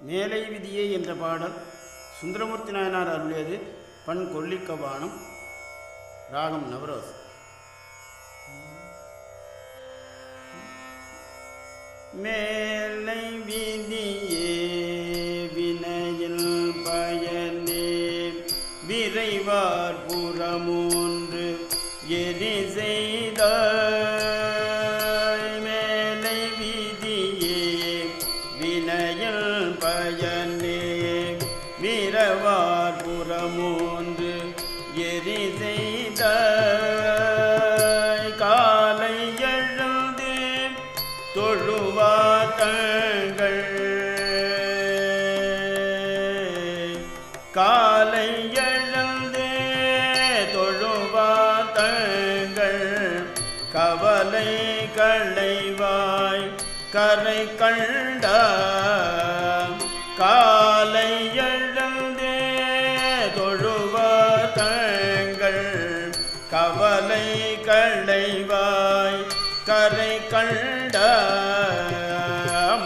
மேலை விதியே என்ற பாடல் சுந்தரமூர்த்தி நாயனார் அருளியது பண் கொல்லிக்கவானம் ராகம் நவரோஸ். மேலை விதியே வினையில் பயனே விரைவார் புறமூன்று எரி செய்தார் காலை எழுந்து தொழுவாத்தங்கள் காலை எழுந்து தொழுவாத்தங்கள் கவலை களைவாய் கரை கண்ட காலை எழு கவலை களைவாய் கரை கண்ட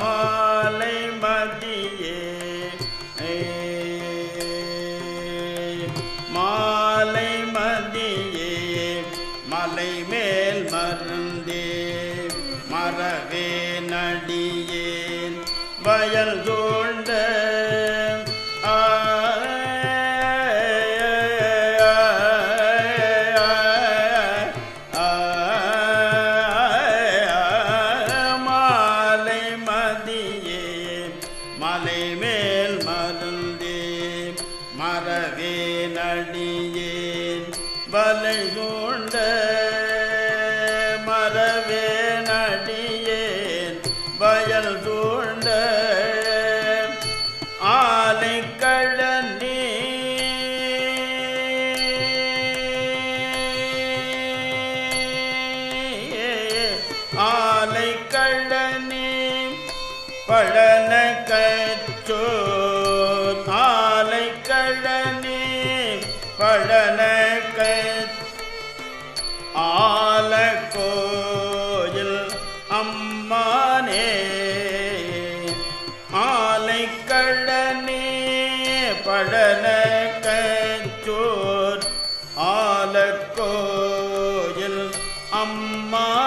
மாலை மதியே. மாலை மதியே. மலை மேல் மருந்தே மரவே நடியேன் வயல் தோ மரவே நடியேன். வலை கொண்ட மரவே நடியேன். வயல் கொண்ட ஆலை கழனி ஆலை கழனி பழன கச்சோ பழன ஆல கோயில் அம்மானே ஆலை கழனே பழன கச்சோர் ஆல கோயில் அம்மானே